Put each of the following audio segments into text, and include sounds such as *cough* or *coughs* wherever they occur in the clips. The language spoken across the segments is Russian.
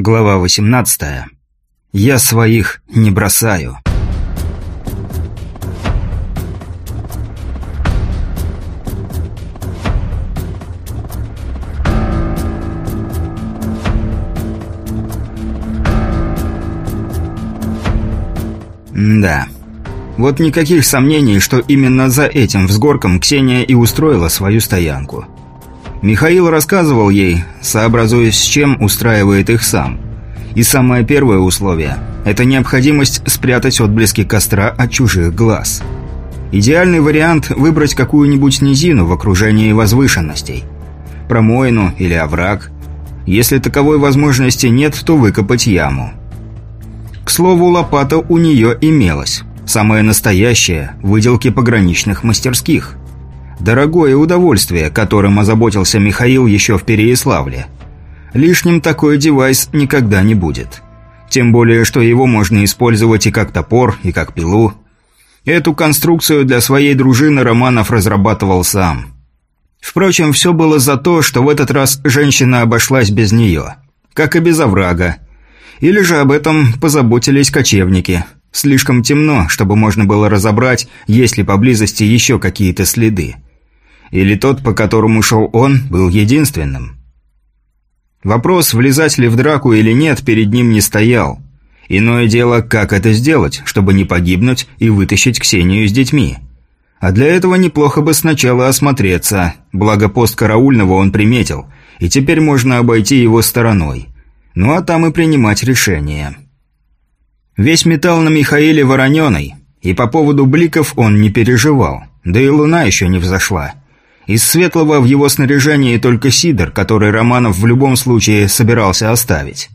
Глава 18. Я своих не бросаю. да. Вот никаких сомнений, что именно за этим взгорком Ксения и устроила свою стоянку. Михаил рассказывал ей, сообразуясь с чем устраивает их сам. И самое первое условие – это необходимость спрятать отблески костра от чужих глаз. Идеальный вариант – выбрать какую-нибудь низину в окружении возвышенностей. Промоину или овраг. Если таковой возможности нет, то выкопать яму. К слову, лопата у нее имелась. Самая настоящая, выделки пограничных мастерских. Дорогое удовольствие, которым озаботился Михаил еще в Переяславле. Лишним такой девайс никогда не будет. Тем более, что его можно использовать и как топор, и как пилу. Эту конструкцию для своей дружины Романов разрабатывал сам. Впрочем, все было за то, что в этот раз женщина обошлась без нее. Как и без оврага. Или же об этом позаботились кочевники. Слишком темно, чтобы можно было разобрать, есть ли поблизости еще какие-то следы. Или тот, по которому шел он, был единственным. Вопрос, влезать ли в драку или нет, перед ним не стоял. Иное дело, как это сделать, чтобы не погибнуть и вытащить Ксению с детьми. А для этого неплохо бы сначала осмотреться, благо пост караульного он приметил, и теперь можно обойти его стороной. Ну а там и принимать решение. Весь металл на Михаиле вороненый, и по поводу бликов он не переживал, да и луна еще не взошла. Из светлого в его снаряжении только Сидор, который Романов в любом случае собирался оставить.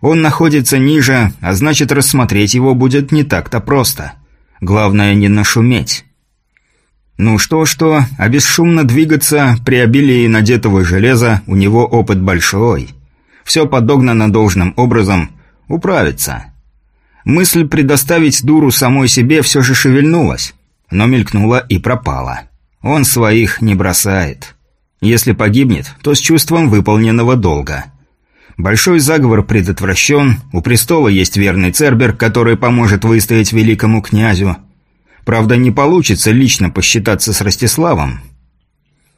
Он находится ниже, а значит рассмотреть его будет не так-то просто. Главное не нашуметь. Ну что-что, а бесшумно двигаться при обилии надетого железа у него опыт большой – все подогнано должным образом, управиться. Мысль предоставить дуру самой себе все же шевельнулась, но мелькнула и пропала. Он своих не бросает. Если погибнет, то с чувством выполненного долга. Большой заговор предотвращен, у престола есть верный Цербер, который поможет выстоять великому князю. Правда, не получится лично посчитаться с Ростиславом.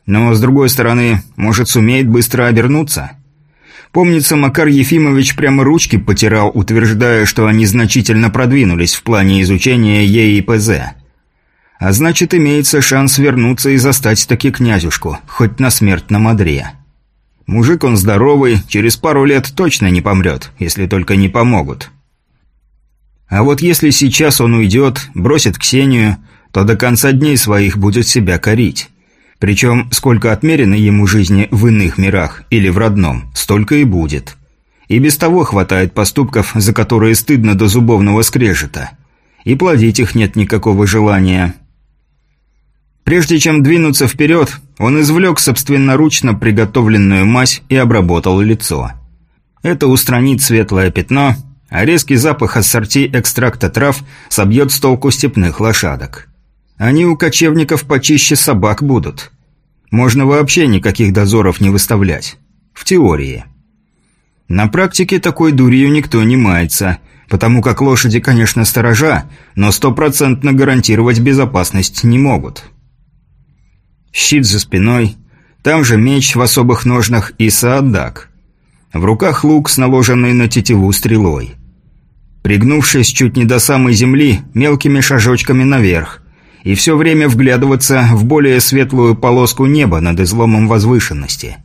Но, с другой стороны, может, сумеет быстро обернуться – Помнится, Макар Ефимович прямо ручки потирал, утверждая, что они значительно продвинулись в плане изучения ЕИПЗ. А значит, имеется шанс вернуться и застать таки князюшку, хоть на смертном одре. Мужик он здоровый, через пару лет точно не помрет, если только не помогут. А вот если сейчас он уйдет, бросит Ксению, то до конца дней своих будет себя корить. Причем, сколько отмерено ему жизни в иных мирах или в родном, столько и будет. И без того хватает поступков, за которые стыдно до зубовного скрежета. И плодить их нет никакого желания. Прежде чем двинуться вперед, он извлек собственноручно приготовленную мазь и обработал лицо. Это устранит светлое пятно, а резкий запах ассорти экстракта трав собьет с толку степных лошадок. Они у кочевников почище собак будут. Можно вообще никаких дозоров не выставлять. В теории. На практике такой дурью никто не мается, потому как лошади, конечно, сторожа, но стопроцентно гарантировать безопасность не могут. Щит за спиной, там же меч в особых ножнах и саадак. В руках лук с наложенной на тетиву стрелой. Пригнувшись чуть не до самой земли, мелкими шажочками наверх, и все время вглядываться в более светлую полоску неба над изломом возвышенности.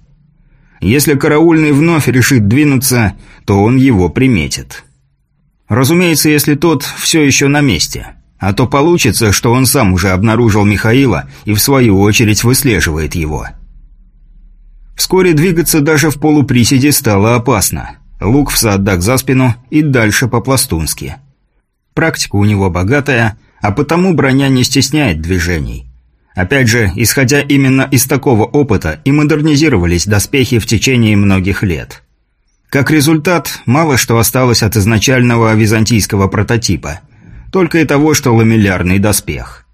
Если караульный вновь решит двинуться, то он его приметит. Разумеется, если тот все еще на месте. А то получится, что он сам уже обнаружил Михаила и в свою очередь выслеживает его. Вскоре двигаться даже в полуприседе стало опасно. Лук в саддак за спину и дальше по-пластунски. Практика у него богатая – а потому броня не стесняет движений. Опять же, исходя именно из такого опыта, и модернизировались доспехи в течение многих лет. Как результат, мало что осталось от изначального византийского прототипа. Только и того, что ламеллярный доспех.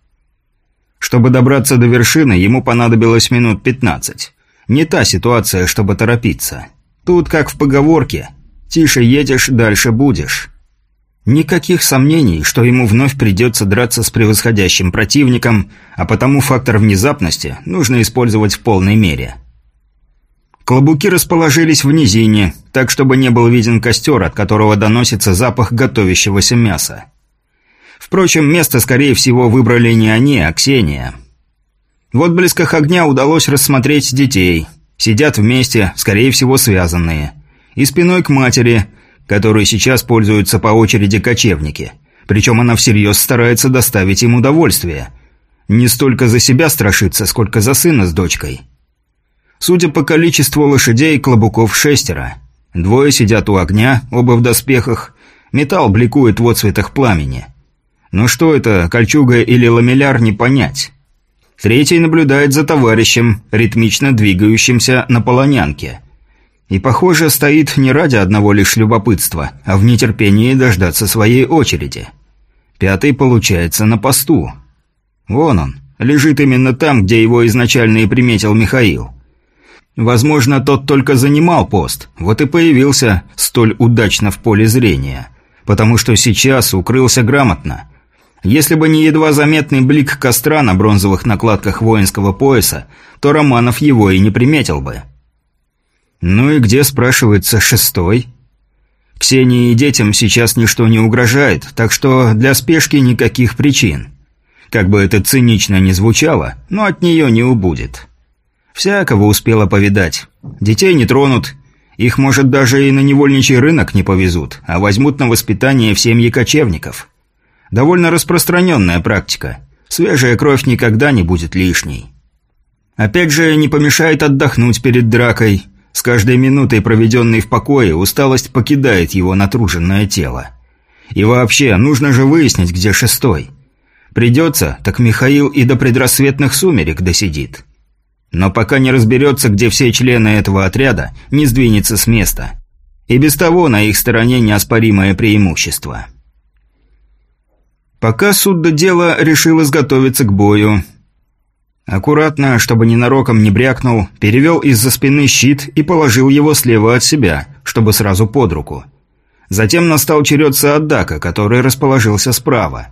Чтобы добраться до вершины, ему понадобилось минут 15. Не та ситуация, чтобы торопиться. Тут, как в поговорке, Тише едешь, дальше будешь. Никаких сомнений, что ему вновь придется драться с превосходящим противником, а потому фактор внезапности нужно использовать в полной мере. Клобуки расположились в низине, так чтобы не был виден костер, от которого доносится запах готовящегося мяса. Впрочем, место, скорее всего, выбрали не они, а Ксения. В отблесках огня удалось рассмотреть детей. Сидят вместе, скорее всего, связанные. И спиной к матери, которой сейчас пользуются по очереди кочевники. Причем она всерьез старается доставить им удовольствие. Не столько за себя страшится, сколько за сына с дочкой. Судя по количеству лошадей, клобуков шестеро. Двое сидят у огня, оба в доспехах. Металл бликует в отцветах пламени. Но что это, кольчуга или ламеляр, не понять. Третий наблюдает за товарищем, ритмично двигающимся на полонянке. И, похоже, стоит не ради одного лишь любопытства, а в нетерпении дождаться своей очереди. Пятый, получается, на посту. Вон он, лежит именно там, где его изначально и приметил Михаил. Возможно, тот только занимал пост, вот и появился столь удачно в поле зрения. Потому что сейчас укрылся грамотно. Если бы не едва заметный блик костра на бронзовых накладках воинского пояса, то Романов его и не приметил бы. Ну и где, спрашивается, шестой? Ксении и детям сейчас ничто не угрожает, так что для спешки никаких причин. Как бы это цинично ни звучало, но от нее не убудет. Всякого успела повидать. Детей не тронут, их, может, даже и на невольничий рынок не повезут, а возьмут на воспитание в семьи кочевников. Довольно распространенная практика. Свежая кровь никогда не будет лишней. Опять же, не помешает отдохнуть перед дракой – с каждой минутой, проведенной в покое, усталость покидает его натруженное тело. И вообще, нужно же выяснить, где шестой. Придется, так Михаил и до предрассветных сумерек досидит. Но пока не разберется, где все члены этого отряда, не сдвинется с места. И без того на их стороне неоспоримое преимущество. Пока суд до дела решил изготовиться к бою, Аккуратно, чтобы ненароком не брякнул, перевел из-за спины щит и положил его слева от себя, чтобы сразу под руку. Затем настал черед Сааддака, который расположился справа.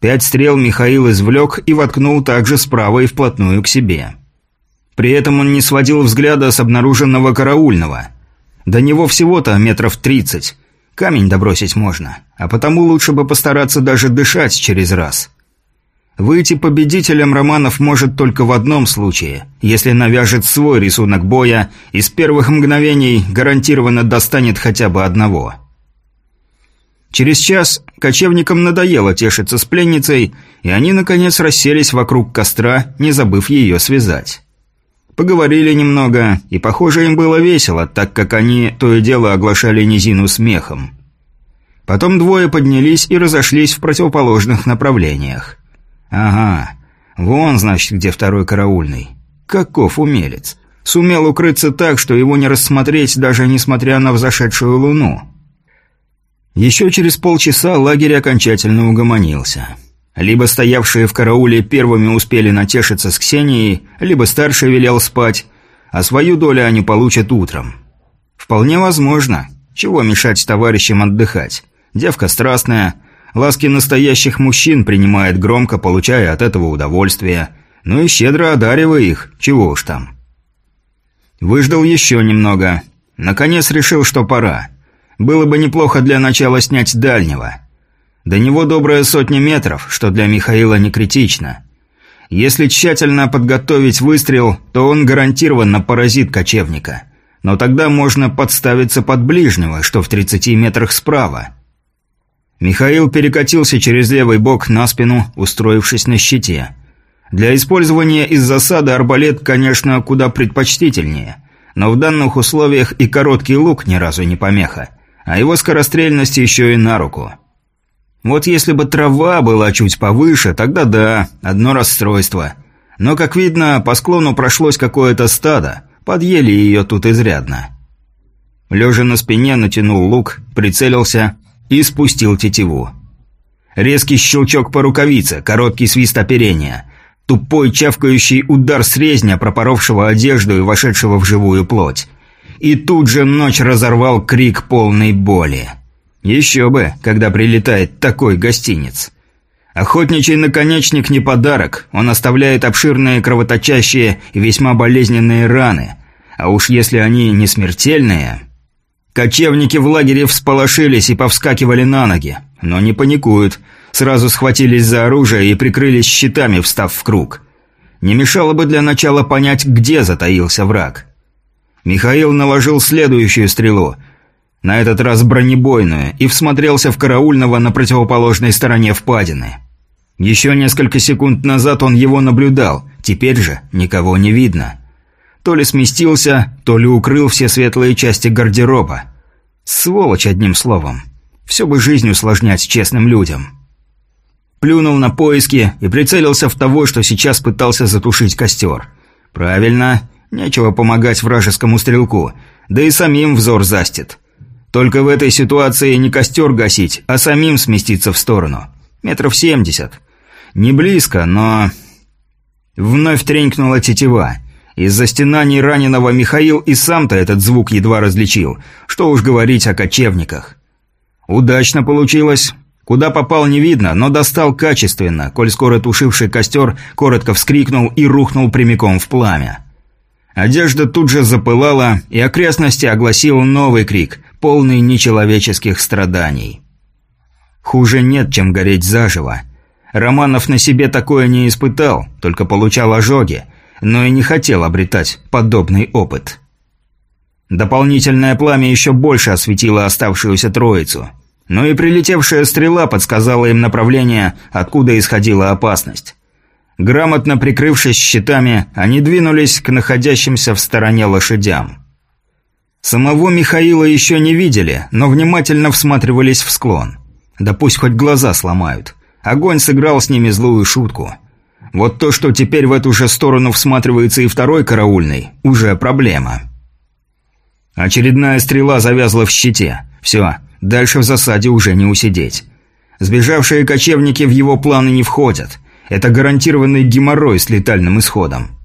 Пять стрел Михаил извлек и воткнул также справа и вплотную к себе. При этом он не сводил взгляда с обнаруженного караульного. До него всего-то метров тридцать. Камень добросить можно, а потому лучше бы постараться даже дышать через раз. Выйти победителем Романов может только в одном случае, если навяжет свой рисунок боя и с первых мгновений гарантированно достанет хотя бы одного. Через час кочевникам надоело тешиться с пленницей, и они, наконец, расселись вокруг костра, не забыв ее связать. Поговорили немного, и, похоже, им было весело, так как они то и дело оглашали низину смехом. Потом двое поднялись и разошлись в противоположных направлениях. «Ага, вон, значит, где второй караульный. Каков умелец. Сумел укрыться так, что его не рассмотреть, даже несмотря на взошедшую луну». Еще через полчаса лагерь окончательно угомонился. Либо стоявшие в карауле первыми успели натешиться с Ксенией, либо старший велел спать, а свою долю они получат утром. Вполне возможно. Чего мешать товарищам отдыхать? Девка страстная, Ласки настоящих мужчин принимает громко, получая от этого удовольствие. Ну и щедро одаривая их, чего уж там. Выждал еще немного. Наконец решил, что пора. Было бы неплохо для начала снять дальнего. До него добрая сотня метров, что для Михаила не критично. Если тщательно подготовить выстрел, то он гарантированно поразит кочевника. Но тогда можно подставиться под ближнего, что в 30 метрах справа. Михаил перекатился через левый бок на спину, устроившись на щите. Для использования из засады арбалет, конечно, куда предпочтительнее, но в данных условиях и короткий лук ни разу не помеха, а его скорострельность еще и на руку. Вот если бы трава была чуть повыше, тогда да, одно расстройство. Но, как видно, по склону прошлось какое-то стадо, подъели ее тут изрядно. Лежа на спине, натянул лук, прицелился и спустил тетиву. Резкий щелчок по рукавице, короткий свист оперения, тупой чавкающий удар срезня, пропоровшего одежду и вошедшего в живую плоть. и тут же ночь разорвал крик полной боли. Еще бы, когда прилетает такой гостиниц. Охотничий наконечник не подарок, он оставляет обширные кровоточащие и весьма болезненные раны. А уж если они не смертельные... Кочевники в лагере всполошились и повскакивали на ноги, но не паникуют, сразу схватились за оружие и прикрылись щитами, встав в круг. Не мешало бы для начала понять, где затаился враг. Михаил наложил следующую стрелу, на этот раз бронебойную, и всмотрелся в караульного на противоположной стороне впадины. Еще несколько секунд назад он его наблюдал, теперь же никого не видно. То ли сместился, то ли укрыл все светлые части гардероба. Сволочь, одним словом. Все бы жизнь усложнять честным людям. Плюнул на поиски и прицелился в того, что сейчас пытался затушить костер. Правильно, нечего помогать вражескому стрелку, да и самим взор застит. Только в этой ситуации не костер гасить, а самим сместиться в сторону. Метров семьдесят. Не близко, но... Вновь тренькнула тетива. Из-за стенаний раненого Михаил и сам-то этот звук едва различил. Что уж говорить о кочевниках. Удачно получилось. Куда попал не видно, но достал качественно, коль скоро тушивший костер коротко вскрикнул и рухнул прямиком в пламя. Одежда тут же запылала, и окрестности огласил новый крик, полный нечеловеческих страданий. Хуже нет, чем гореть заживо. Романов на себе такое не испытал, только получал ожоги, но и не хотел обретать подобный опыт. Дополнительное пламя еще больше осветило оставшуюся троицу. Но и прилетевшая стрела подсказала им направление, откуда исходила опасность. Грамотно прикрывшись щитами, они двинулись к находящимся в стороне лошадям. Самого Михаила еще не видели, но внимательно всматривались в склон. Да пусть хоть глаза сломают. Огонь сыграл с ними злую шутку. Вот то, что теперь в эту же сторону всматривается и второй караульный, уже проблема. Очередная стрела завязла в щите. Все, дальше в засаде уже не усидеть. Сбежавшие кочевники в его планы не входят. Это гарантированный геморрой с летальным исходом.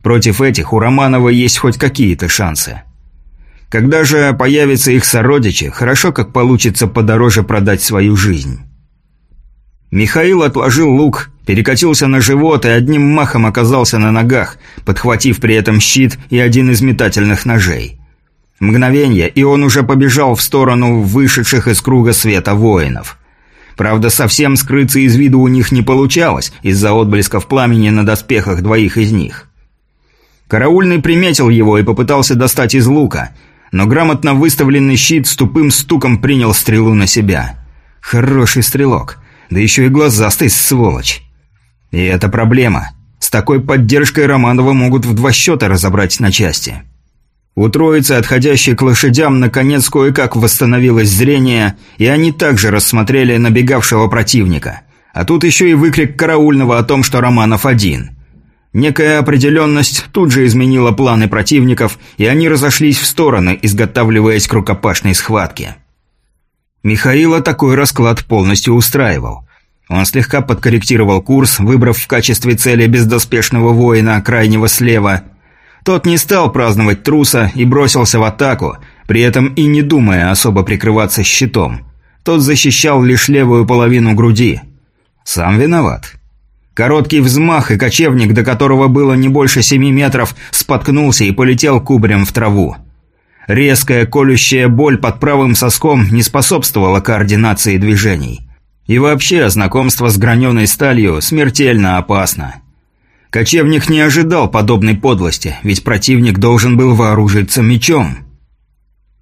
Против этих у Романова есть хоть какие-то шансы. Когда же появятся их сородичи, хорошо как получится подороже продать свою жизнь. Михаил отложил лук, перекатился на живот и одним махом оказался на ногах, подхватив при этом щит и один из метательных ножей. Мгновение, и он уже побежал в сторону вышедших из круга света воинов. Правда, совсем скрыться из виду у них не получалось из-за отблесков пламени на доспехах двоих из них. Караульный приметил его и попытался достать из лука, но грамотно выставленный щит с тупым стуком принял стрелу на себя. Хороший стрелок. Да еще и глазастый сволочь. И это проблема. С такой поддержкой Романова могут в два счета разобрать на части. У троицы, отходящей к лошадям, наконец кое-как восстановилось зрение, и они также рассмотрели набегавшего противника. А тут еще и выкрик караульного о том, что Романов один. Некая определенность тут же изменила планы противников, и они разошлись в стороны, изготавливаясь к рукопашной схватке. Михаила такой расклад полностью устраивал. Он слегка подкорректировал курс, выбрав в качестве цели бездоспешного воина крайнего слева. Тот не стал праздновать труса и бросился в атаку, при этом и не думая особо прикрываться щитом. Тот защищал лишь левую половину груди. Сам виноват. Короткий взмах, и кочевник, до которого было не больше семи метров, споткнулся и полетел кубарем в траву. Резкая колющая боль под правым соском не способствовала координации движений. И вообще, знакомство с граненой сталью смертельно опасно. Кочевник не ожидал подобной подлости, ведь противник должен был вооружиться мечом.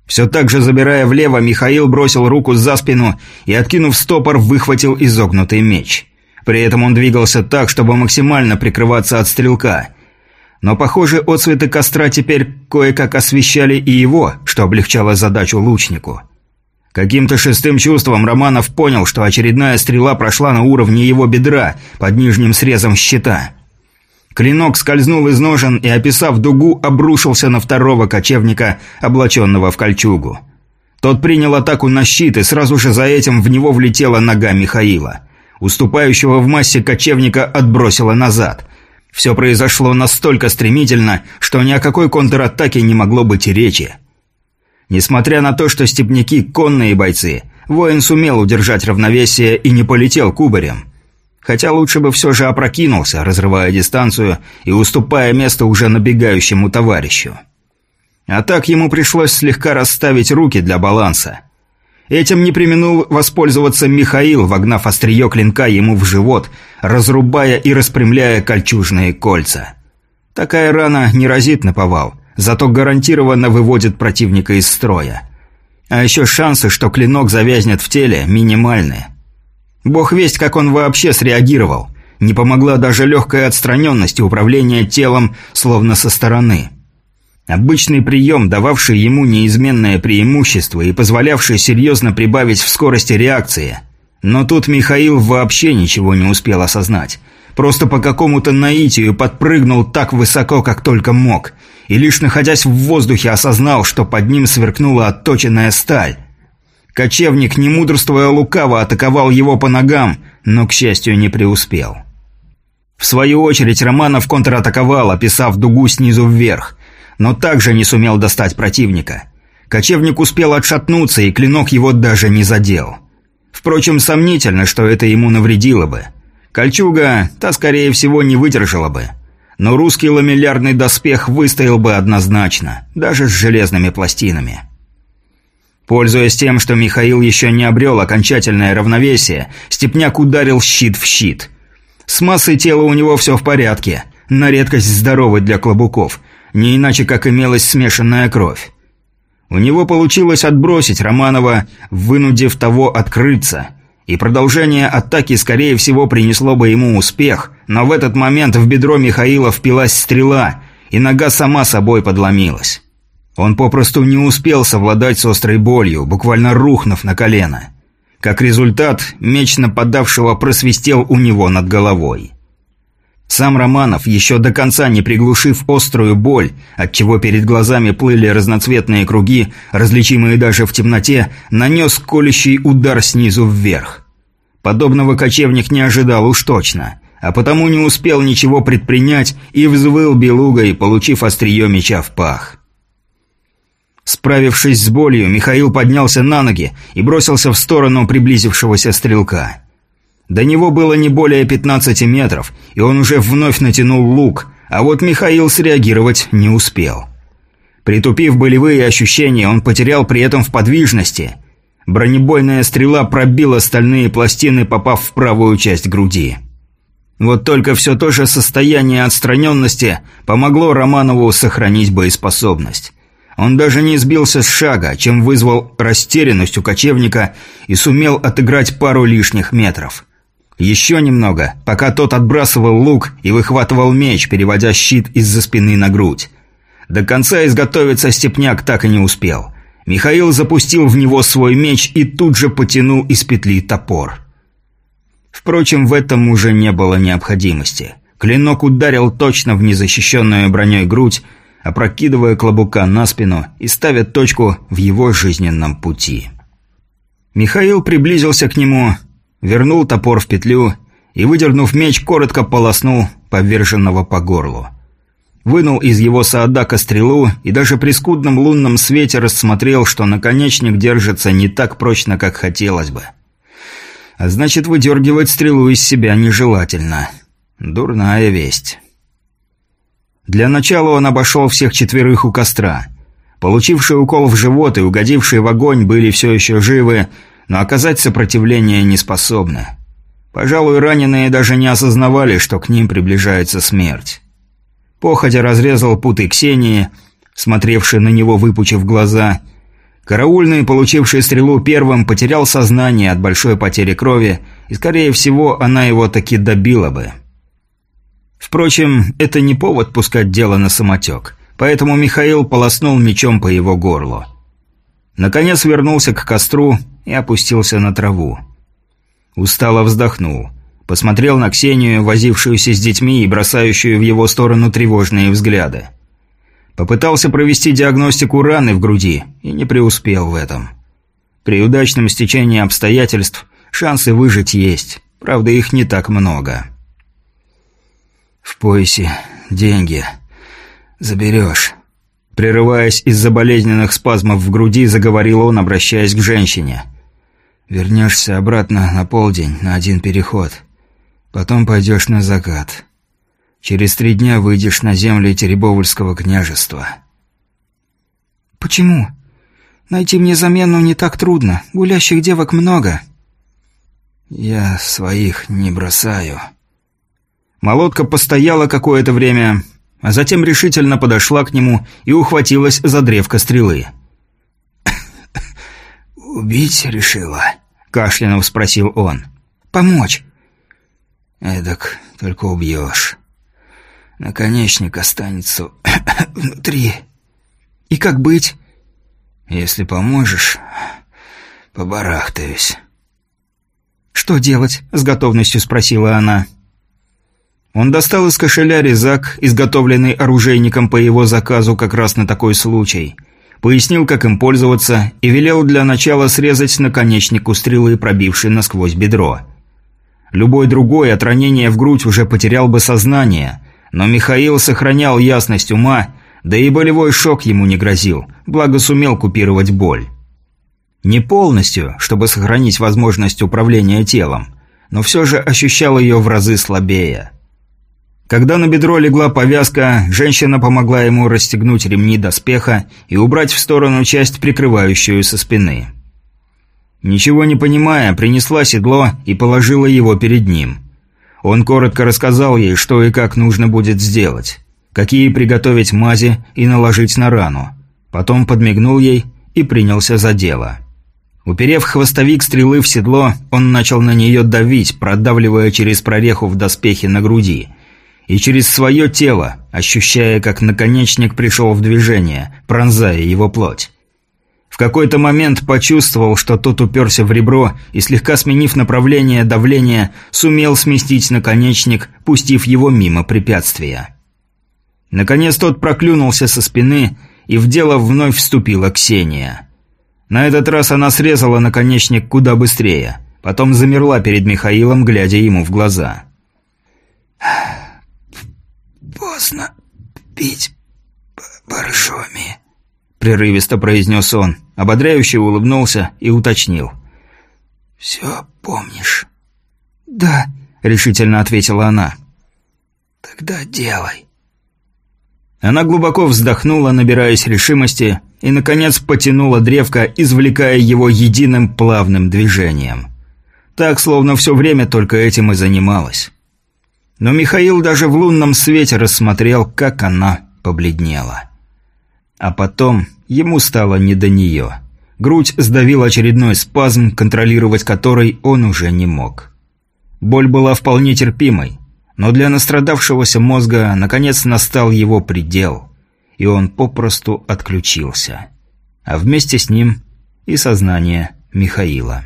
Все так же забирая влево, Михаил бросил руку за спину и, откинув стопор, выхватил изогнутый меч. При этом он двигался так, чтобы максимально прикрываться от стрелка – но, похоже, отцветы костра теперь кое-как освещали и его, что облегчало задачу лучнику. Каким-то шестым чувством Романов понял, что очередная стрела прошла на уровне его бедра, под нижним срезом щита. Клинок скользнул из ножен и, описав дугу, обрушился на второго кочевника, облаченного в кольчугу. Тот принял атаку на щит, и сразу же за этим в него влетела нога Михаила. Уступающего в массе кочевника отбросило назад. Все произошло настолько стремительно, что ни о какой контратаке не могло быть и речи. Несмотря на то, что степняки – конные бойцы, воин сумел удержать равновесие и не полетел кубарем. Хотя лучше бы все же опрокинулся, разрывая дистанцию и уступая место уже набегающему товарищу. А так ему пришлось слегка расставить руки для баланса. Этим не применул воспользоваться Михаил, вогнав острие клинка ему в живот, разрубая и распрямляя кольчужные кольца. Такая рана не разит на повал, зато гарантированно выводит противника из строя. А еще шансы, что клинок завязнет в теле, минимальны. Бог весть, как он вообще среагировал. Не помогла даже легкая отстраненность и управление телом, словно со стороны. Обычный прием, дававший ему неизменное преимущество и позволявший серьезно прибавить в скорости реакции. Но тут Михаил вообще ничего не успел осознать. Просто по какому-то наитию подпрыгнул так высоко, как только мог. И лишь находясь в воздухе осознал, что под ним сверкнула отточенная сталь. Кочевник, не мудрствуя лукаво, атаковал его по ногам, но, к счастью, не преуспел. В свою очередь Романов контратаковал, описав дугу снизу вверх, но также не сумел достать противника. Кочевник успел отшатнуться, и клинок его даже не задел. Впрочем, сомнительно, что это ему навредило бы. Кольчуга, та, скорее всего, не выдержала бы. Но русский ламеллярный доспех выстоял бы однозначно, даже с железными пластинами. Пользуясь тем, что Михаил еще не обрел окончательное равновесие, Степняк ударил щит в щит. С массой тела у него все в порядке, на редкость здоровый для клобуков, не иначе как имелась смешанная кровь. У него получилось отбросить Романова, вынудив того открыться, и продолжение атаки, скорее всего, принесло бы ему успех, но в этот момент в бедро Михаила впилась стрела, и нога сама собой подломилась. Он попросту не успел совладать с острой болью, буквально рухнув на колено. Как результат, меч нападавшего просвистел у него над головой. Сам Романов, еще до конца не приглушив острую боль, отчего перед глазами плыли разноцветные круги, различимые даже в темноте, нанес колющий удар снизу вверх. Подобного кочевник не ожидал уж точно, а потому не успел ничего предпринять и взвыл белугой, получив острие меча в пах. Справившись с болью, Михаил поднялся на ноги и бросился в сторону приблизившегося стрелка. До него было не более 15 метров, и он уже вновь натянул лук, а вот Михаил среагировать не успел. Притупив болевые ощущения, он потерял при этом в подвижности. Бронебойная стрела пробила стальные пластины, попав в правую часть груди. Вот только все то же состояние отстраненности помогло Романову сохранить боеспособность. Он даже не сбился с шага, чем вызвал растерянность у кочевника и сумел отыграть пару лишних метров. Еще немного, пока тот отбрасывал лук и выхватывал меч, переводя щит из-за спины на грудь. До конца изготовиться степняк так и не успел. Михаил запустил в него свой меч и тут же потянул из петли топор. Впрочем, в этом уже не было необходимости. Клинок ударил точно в незащищенную броней грудь, опрокидывая клобука на спину и ставя точку в его жизненном пути. Михаил приблизился к нему, вернул топор в петлю и, выдернув меч, коротко полоснул поверженного по горлу. Вынул из его саадака стрелу и даже при скудном лунном свете рассмотрел, что наконечник держится не так прочно, как хотелось бы. А значит, выдергивать стрелу из себя нежелательно. Дурная весть. Для начала он обошел всех четверых у костра. Получившие укол в живот и угодившие в огонь были все еще живы, но оказать сопротивление не способны. Пожалуй, раненые даже не осознавали, что к ним приближается смерть. Походя разрезал путы Ксении, смотревший на него выпучив глаза. Караульный, получивший стрелу первым, потерял сознание от большой потери крови, и, скорее всего, она его таки добила бы. Впрочем, это не повод пускать дело на самотек, поэтому Михаил полоснул мечом по его горлу. Наконец вернулся к костру и опустился на траву. Устало вздохнул. Посмотрел на Ксению, возившуюся с детьми и бросающую в его сторону тревожные взгляды. Попытался провести диагностику раны в груди и не преуспел в этом. При удачном стечении обстоятельств шансы выжить есть, правда их не так много. «В поясе деньги. Заберешь». Прерываясь из-за болезненных спазмов в груди, заговорил он, обращаясь к женщине. «Вернешься обратно на полдень, на один переход. Потом пойдешь на закат. Через три дня выйдешь на земли Теребовольского княжества». «Почему? Найти мне замену не так трудно. Гулящих девок много». «Я своих не бросаю». Молодка постояла какое-то время, а затем решительно подошла к нему и ухватилась за древко стрелы. *coughs* «Убить решила?» – кашлянув спросил он. «Помочь». «Эдак только убьешь. Наконечник останется *coughs* внутри». «И как быть?» «Если поможешь, побарахтаюсь». «Что делать?» – с готовностью спросила она. Он достал из кошеля резак, изготовленный оружейником по его заказу как раз на такой случай. Пояснил, как им пользоваться, и велел для начала срезать наконечник у стрелы, пробившей насквозь бедро. Любой другой от ранения в грудь уже потерял бы сознание, но Михаил сохранял ясность ума, да и болевой шок ему не грозил, благо сумел купировать боль. Не полностью, чтобы сохранить возможность управления телом, но все же ощущал ее в разы слабее. Когда на бедро легла повязка, женщина помогла ему расстегнуть ремни доспеха и убрать в сторону часть, прикрывающую со спины. Ничего не понимая, принесла седло и положила его перед ним. Он коротко рассказал ей, что и как нужно будет сделать, какие приготовить мази и наложить на рану. Потом подмигнул ей и принялся за дело. Уперев хвостовик стрелы в седло, он начал на нее давить, продавливая через прореху в доспехе на груди, и через свое тело, ощущая, как наконечник пришел в движение, пронзая его плоть. В какой-то момент почувствовал, что тот уперся в ребро и, слегка сменив направление давления, сумел сместить наконечник, пустив его мимо препятствия. Наконец тот проклюнулся со спины, и в дело вновь вступила Ксения. На этот раз она срезала наконечник куда быстрее, потом замерла перед Михаилом, глядя ему в глаза. «Поздно пить боржоми», — прерывисто произнес он, ободряюще улыбнулся и уточнил. «Все помнишь?» «Да», — решительно ответила она. «Тогда делай». Она глубоко вздохнула, набираясь решимости, и, наконец, потянула древко, извлекая его единым плавным движением. Так, словно все время только этим и занималась. Но Михаил даже в лунном свете рассмотрел, как она побледнела. А потом ему стало не до нее. Грудь сдавил очередной спазм, контролировать который он уже не мог. Боль была вполне терпимой, но для настрадавшегося мозга наконец настал его предел, и он попросту отключился. А вместе с ним и сознание Михаила.